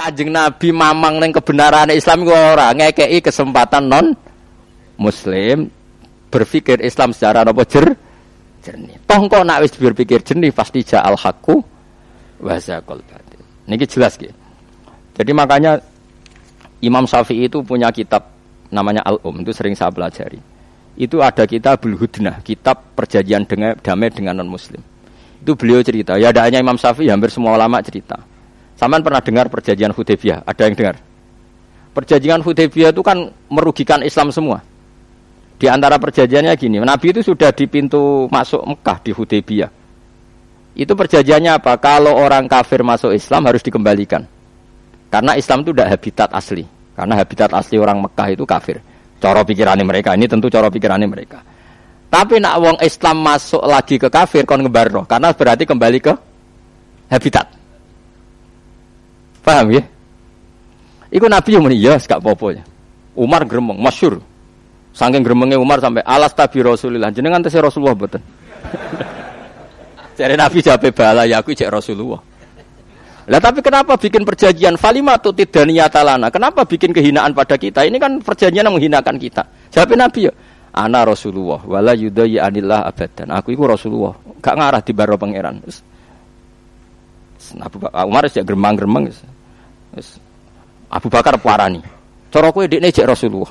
Kanjeng Nabi mamang neng kebenaran Islam gua ora ngekei kesempatan non muslim berpikir Islam secara apa jer jernih. Toh kok nak wis berpikir jernih pasti ja'al hakku wa zaqal batil. Niki jelas gitu. Jadi makanya Imam Syafi'i itu punya kitab namanya Al-Um itu sering saya pelajari. Itu ada kitab Hudnah, kitab perjanjian dengan damai dengan non muslim. Itu beliau cerita, ya ada hanya Imam Syafi'i hampir semua ulama cerita Saman pernah dengar perjanjian Hudaybiyah? Ada yang dengar? Perjanjian Hudaybiyah itu kan merugikan Islam semua. Di antara perjanjiannya gini, Nabi itu sudah di pintu masuk Mekah di Hudaybiyah. Itu perjanjiannya apa? Kalau orang kafir masuk Islam harus dikembalikan. Karena Islam itu tidak habitat asli. Karena habitat asli orang Mekah itu kafir. Coro pikirannya mereka. Ini tentu coro pikirannya mereka. Tapi nak wong Islam masuk lagi ke kafir kon ngebarno karena berarti kembali ke habitat. Paham ya? Iku Nabi yang muni ya gak apa ya. Umar gremeng masyur. Saking gremengnya Umar sampai alas tabi Rasulullah. Jenengan tesih Rasulullah betul. Jadi Nabi jawab bala ya aku cek Rasulullah. Lah tapi kenapa bikin perjanjian falimatu tidak niatalana? Kenapa bikin kehinaan pada kita? Ini kan perjanjian yang menghinakan kita. Jawab Nabi ya, ana Rasulullah wala yudayi anillah abadan. Aku itu Rasulullah, gak ngarah di baro pangeran. Abu Umar sih geremang-geremang. Abu Bakar parani. Cara kowe dekne jek Rasulullah.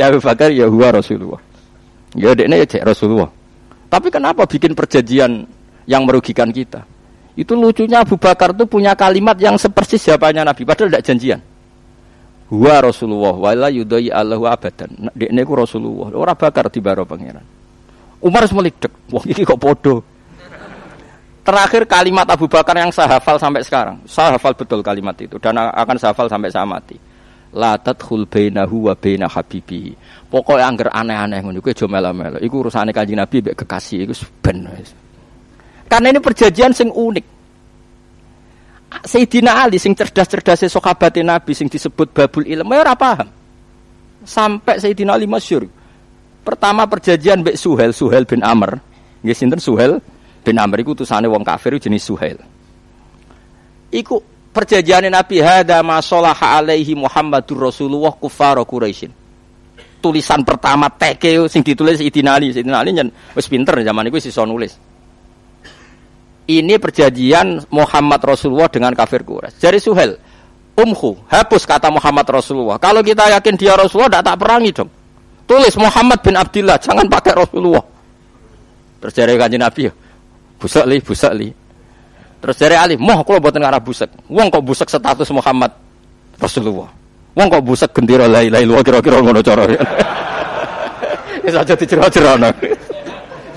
Abu Bakar ya huwa Rasulullah. Ya dekne ya jek Rasulullah. Tapi kenapa bikin perjanjian yang merugikan kita? Itu lucunya Abu Bakar tuh punya kalimat yang sepersis jawabannya Nabi padahal tidak janjian. Huwa Rasulullah wala yudai Allahu abadan. Dekne ku Rasulullah. Ora bakar di baro pangeran. Umar semelik Wah iki kok podo. Terakhir kalimat Abu Bakar yang saya hafal sampai sekarang. Saya hafal betul kalimat itu dan akan saya hafal sampai saya mati. La tadkhul bainahu wa baina habibihi. Pokoke angger aneh-aneh ngono iku aja melo-melo. Iku urusane Kanjeng Nabi mbek kekasih iku ben. Karena ini perjanjian sing unik. Sayyidina Ali sing cerdas-cerdas sahabat Nabi sing disebut babul ilmu ya ora paham. Sampai Sayyidina Ali masyhur. Pertama perjanjian mbek Suhel, Suhel bin Amr. Nggih sinten Suhel bin Amr iku utusane wong kafir jenis Suhail. Iku perjanjian Nabi hada masolaha alaihi Muhammadur Rasulullah kufar Quraisyin. Tulisan pertama teke sing ditulis Idina Ali, Idina Ali nyen wis pinter zaman iku iso nulis. Ini perjanjian Muhammad Rasulullah dengan kafir Quraisy. Jadi Suhail, umhu, hapus kata Muhammad Rasulullah. Kalau kita yakin dia Rasulullah, tidak tak perangi dong. Tulis Muhammad bin Abdullah, jangan pakai Rasulullah. Terus dari kanji Nabi, Busek li, busek li. Terus dari Ali, moh kalau buatan ngarah busek. Wong kok busek status Muhammad Rasulullah. Wong kok busek gendera lai lai luar kira-kira ngono cara. Wis aja dicero-cero.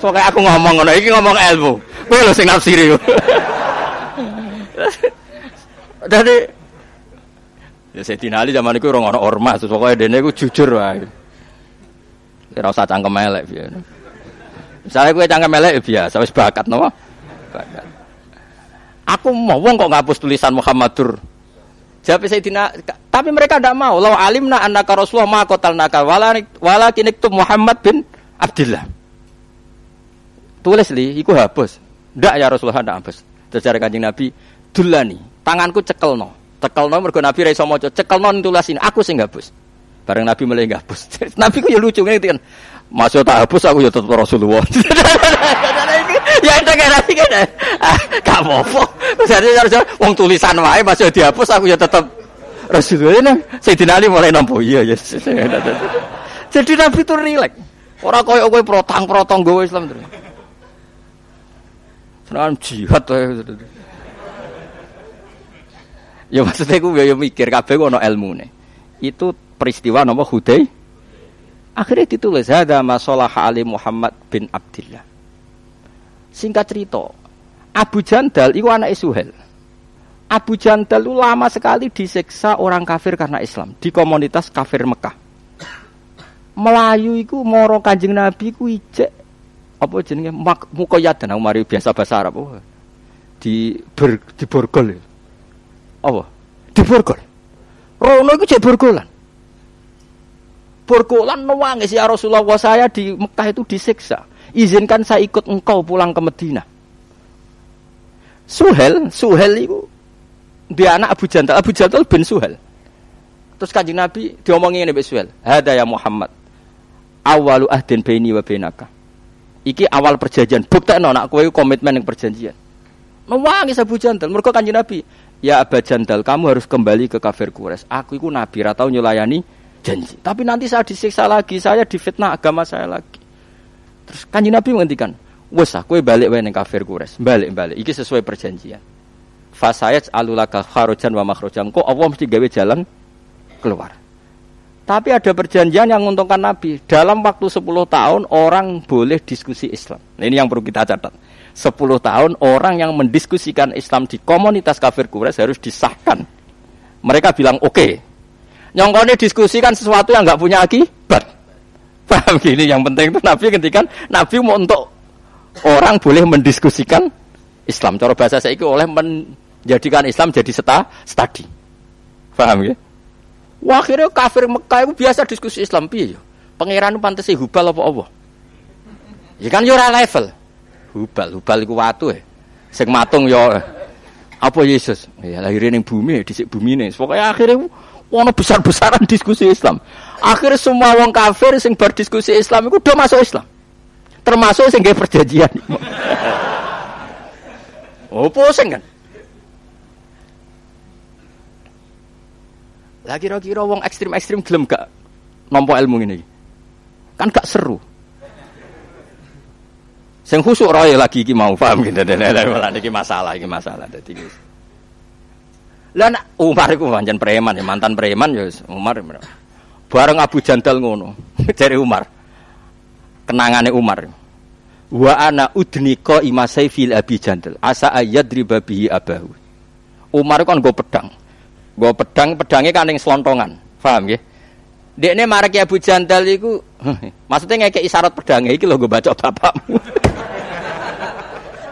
So kayak aku ngomong ngono iki ngomong ilmu. Kowe lho sing nafsiri. Dari Ya Sayyidina Ali zaman itu orang orang ormas, pokoknya dene iku jujur wae. Ora usah cangkem elek. Saya gue cangkem melek ya biasa, wis bakat nopo. Bakat. Aku mau wong kok ngapus tulisan Muhammadur. Jawab Sayyidina, tapi mereka tidak mau. Lau alimna annaka Rasulullah ma qatalnaka wala walakin itu Muhammad bin Abdullah. Tulis li, iku hapus. Ndak ya Rasulullah ndak hapus. Terus Kanjeng Nabi, dulani, tanganku cekelno. Cekelno mergo Nabi ra iso maca, cekelno tulis ini, aku sing hapus. Bareng Nabi mulai hapus. Nabi ku ya lucu ngene kan. Masuk tak hapus aku ya tetap Rasulullah. ya itu kira kan. Gak apa-apa. Jadi harus wong tulisan wae masih dihapus aku ya tetap Rasulullah. Nah, Sayyidina Ali mulai nampu iya ya. Jadi Nabi itu rileks. Ora koyo kowe protang-protong gowo Islam terus. Seneng jihad wae. Ya maksudnya gue ya mikir kabeh ono ilmune. Itu peristiwa nomor Hudai Akhirnya ditulis ada masalah Ali Muhammad bin Abdullah. Singkat cerita, Abu Jandal itu anak Suhel. Abu Jandal itu lama sekali disiksa orang kafir karena Islam di komunitas kafir Mekah. Melayu itu moro kanjeng Nabi ku ijek apa jenenge mukoyat dan mari biasa bahasa Arab. Oh, di ber, di borgol. Apa? Di borgol. Rono itu cek borgolan berkolan nangis ya Rasulullah saya di Mekah itu disiksa. Izinkan saya ikut engkau pulang ke Medina. Suhel, Suhel itu dia anak Abu Jandal, Abu Jandal bin Suhel. Terus kanjeng Nabi diomongin ini Suhel, "Hada ya Muhammad. Awalu ahdin baini wa bainaka." Iki awal perjanjian. Buktekno nak kowe komitmen yang perjanjian. Nangis Abu Jandal, mergo kanjeng Nabi, "Ya Abu Jandal, kamu harus kembali ke kafir Quraisy. Aku iku nabi ra tau nyulayani janji. Tapi nanti saya disiksa lagi, saya difitnah agama saya lagi." Terus kanjeng Nabi menghentikan, "Wes aku balik wae ning kafir Quraisy. Balik-balik. Iki sesuai perjanjian." Fasayat alulaka kharojan wa makhrojan. Kok Allah mesti gawe jalan keluar. Tapi ada perjanjian yang menguntungkan Nabi. Dalam waktu 10 tahun orang boleh diskusi Islam. Nah, ini yang perlu kita catat. 10 tahun orang yang mendiskusikan Islam di komunitas kafir Quraisy harus disahkan. Mereka bilang oke. Okay. Nyongkone diskusikan sesuatu yang nggak punya akibat. Paham gini yang penting itu Nabi ketika Nabi mau untuk orang boleh mendiskusikan Islam. Cara bahasa saya itu oleh menjadikan Islam jadi seta, studi. Paham ya? Wah, akhirnya kafir Mekah itu biasa diskusi Islam piye ya? Pangeran pantes hubal apa apa? Ya kan yo level. Hubal, hubal iku watu ya. Sing matung yo apa Yesus? Ya lahirin ning bumi, dhisik bumine. Pokoke akhirnya ono besar-besaran diskusi Islam. Akhirnya semua wong kafir sing berdiskusi Islam itu udah masuk Islam. Termasuk sing perjanjian. oh, pusing kan? Lah kira-kira wong ekstrim-ekstrim gelem gak nampa ilmu ini? Kan gak seru. Sing khusuk roy lagi iki mau paham gitu. Lah niki masalah iki masalah dadi Lah nak Umar iku pancen preman ya mantan preman ya Umar. Bareng Abu Jandal ngono. Jare Umar. Kenangane Umar. Wa ana udnika imasai fil Abi Jandal. Asa ayadriba bihi abahu. Umar kan go pedang. Gue pedang, pedangnya kan yang selontongan. Paham? Dia ini marek Abu Jandal itu, maksudnya ngeke isyarat pedangnya, iki lo gue baca bapakmu.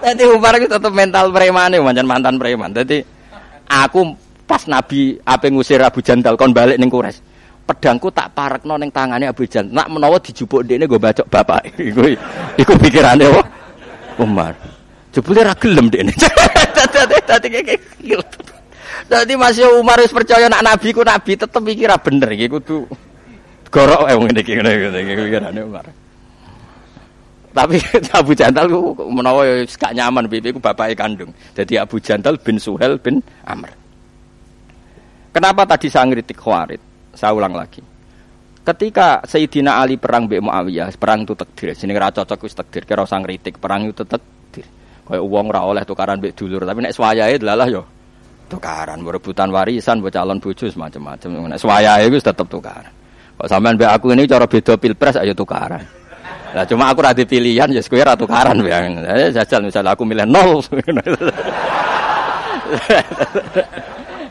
Jadi Umar itu tetap mental preman ya, mantan mantan preman. Jadi aku pas Nabi apa ngusir Abu Jandal kon balik neng kures. Pedangku tak parek neng tangannya Abu Jandal. Nak menawa dijupuk ini gue baca bapak. Iku, iku pikirannya wah. Umar. Jebule ra gelem dekne. Dadi dadi gitu. Masih Umar harus percaya nak nabi ku nabi tetep mikir bener iki kudu gorok eh ngene iki ngene iki pikirane Umar. Tapi Abu Jandal ku menawa ya gak nyaman pipi ku bapake kandung. Jadi Abu Jandal bin Suhel bin Amr. Kenapa tadi saya ngeritik Khawarid? Saya ulang lagi. Ketika Sayyidina Ali perang Mbak Muawiyah, perang itu takdir. Sini ra cocok wis takdir, kira usah ngritik, perang itu takdir. Kayak uang ra oleh tukaran mbek dulur, tapi nek swayahe delalah yo tukaran, berebutan warisan, buat calon bojo semacam-macam. Nek swaya itu tetap tukaran. Kok sampean mbek aku ini cara beda pilpres ayo tukaran. Lah cuma aku rada pilihan ya sekue ra tukaran ya. Jajal misalnya aku milih nol.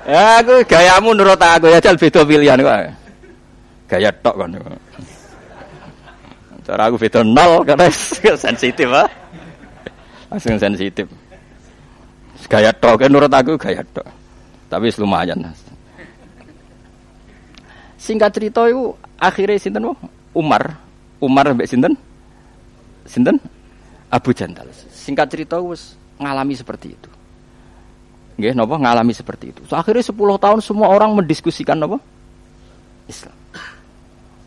ya aku gayamu nurut aku ya jal beda pilihan kok. Gaya tok kan. Cara aku beda nol karena sensitif ah. Langsung sensitif. Gaya tok, kan nurut aku gaya tok. Tapi lumayan. Singkat cerita itu akhirnya sinten Umar, Umar mbek sinten? Sinten? Abu Jandal. Singkat cerita wis ngalami seperti itu. Nggih, napa ngalami seperti itu. So, akhirnya 10 tahun semua orang mendiskusikan napa? Islam.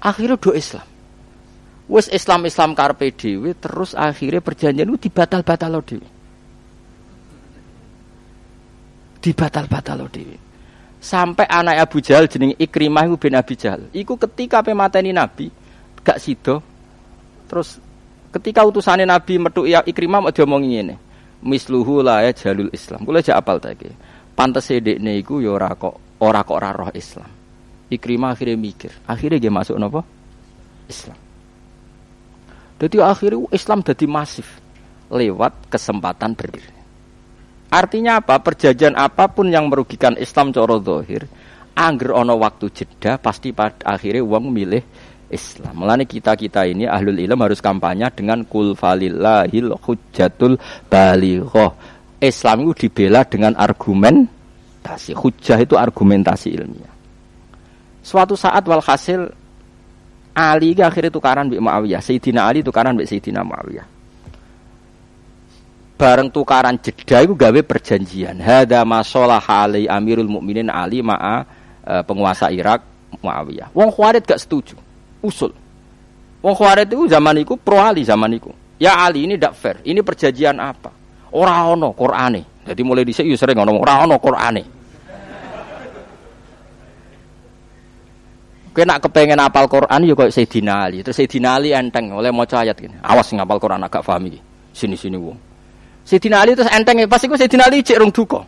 Akhirnya do Islam. Wes Islam Islam karpe dhewe terus akhirnya perjanjian itu dibatal-batal dhewe. dibatal-batal dewi. Sampai anak Abu Jahal jeneng Ikrimah bin Abi Jahal. Iku ketika pemateni Nabi gak sido. Terus ketika utusannya Nabi metu ya Ikrimah mau diomongin ini. Misluhu la ya jalul Islam. Kula aja apal ta iki. Pantes dekne iku ora kok ora kok ora roh Islam. Ikrimah akhirnya mikir, akhirnya dia masuk nopo Islam. Jadi akhirnya Islam jadi masif lewat kesempatan berdiri. Artinya apa? Perjanjian apa pun yang merugikan Islam coro dohir, angger ono waktu jeda pasti pada akhirnya uang milih Islam. Melani kita kita ini ahlul ilm harus kampanye dengan kul falillahil hujjatul balighoh. Islam itu dibela dengan argumentasi. Hujjah itu argumentasi ilmiah. Suatu saat walhasil Ali akhirnya tukaran bi Muawiyah. Sayyidina Ali tukaran bi Sayyidina Muawiyah. bareng tukaran jeda iku gawe perjanjian. Hada masalah ali Amirul Mukminin Ali ma'a e, penguasa Irak Muawiyah. Wong Khawarij gak setuju. Usul. Wong Khawarij itu zaman iku pro Ali zaman iku. Ya Ali ini tidak fair. Ini perjanjian apa? Ora ono Qur'ane. Jadi mulai dhisik yo sering ngomong ora ono Qur'ane. Kowe nak kepengen apal Quran yo koyo Sayyidina Ali. Terus Sayyidina Ali enteng oleh maca ayat gini. Awas ngapal Quran agak paham iki. Sini-sini wong. Sayyidina Ali terus enteng pas iku Sayyidina Ali cek rung duka.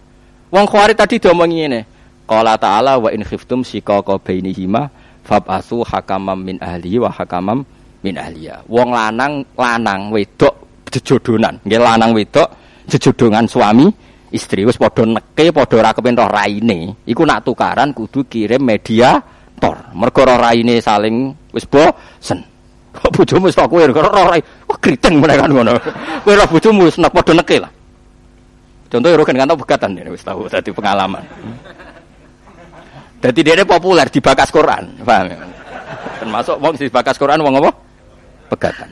Wong Khawarij tadi diomongi ngene. Qala ta'ala wa in khiftum shiqaqa bainihima fab'atsu hakamam min ahli wa hakamam min ahliya. Wong lanang lanang wedok jejodonan. Nggih lanang wedok jejodongan suami istri wis padha neke padha ora kepen roh raine. Iku nak tukaran kudu kirim media tor. Mergo roh raine saling wis bosen. Kok bojomu wis kowe roh rai. Kok meneh kan ngono. Kowe roh bojomu wis padha neke lah. Contoh ya kan tau begatan ini wis tahu tadi pengalaman. Jadi dia populer di bakas Quran, paham? Termasuk wong di bakas Quran wong apa? Pegatan.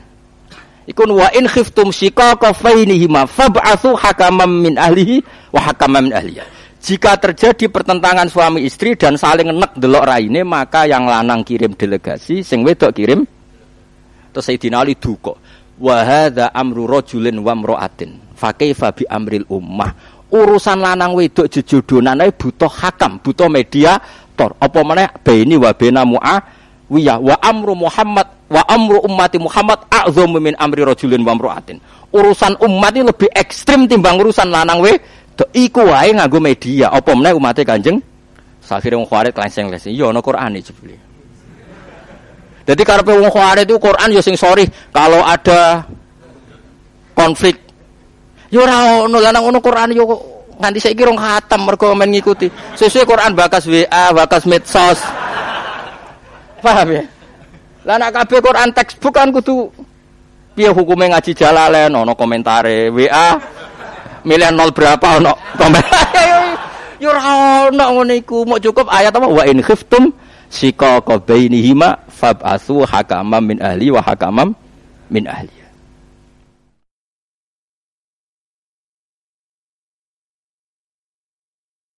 Ikun wa in khiftum shiqaqa bainihima fab'atsu hakaman min ahlihi wa hakaman min ahliya. Jika terjadi pertentangan suami istri dan saling nek delok raine, maka yang lanang kirim delegasi, sing wedok kirim. Terus Sayyidina Ali duka. Wa hadza amru rajulin wa imra'atin. Fa kaifa bi amril ummah. Urusan lanang wedok jejodonan ae butuh hakam, butuh media tor. Apa meneh? Baini wa baina mu'awiyah wa amru Muhammad wa amru ummati Muhammad a'dhamu min amri rajulin wa imra'atin. Urusan umat ini lebih ekstrim timbang urusan lanang wedok. Iku wae nganggo media. Apa meneh umat Kanjeng? Sakire wong Khawarij klenseng-klenseng iya ana Qur'ane jebule. Jadi karepe wong itu Quran ya sing sorry kalau ada konflik ya ora ono lanang ono Quran yo nganti saiki rong khatam mergo men ngikuti. Sesuai Quran bakas WA, bakas medsos. Paham ya? Lah nek kabeh Quran textbook kan kudu piye hukume ngaji jalalen ono komentare WA milih nol berapa ono yo ora ono ngono iku mau cukup ayat apa wa in khiftum sika bainihima fab'atsu hakamam min ahli wa hakamam min ahli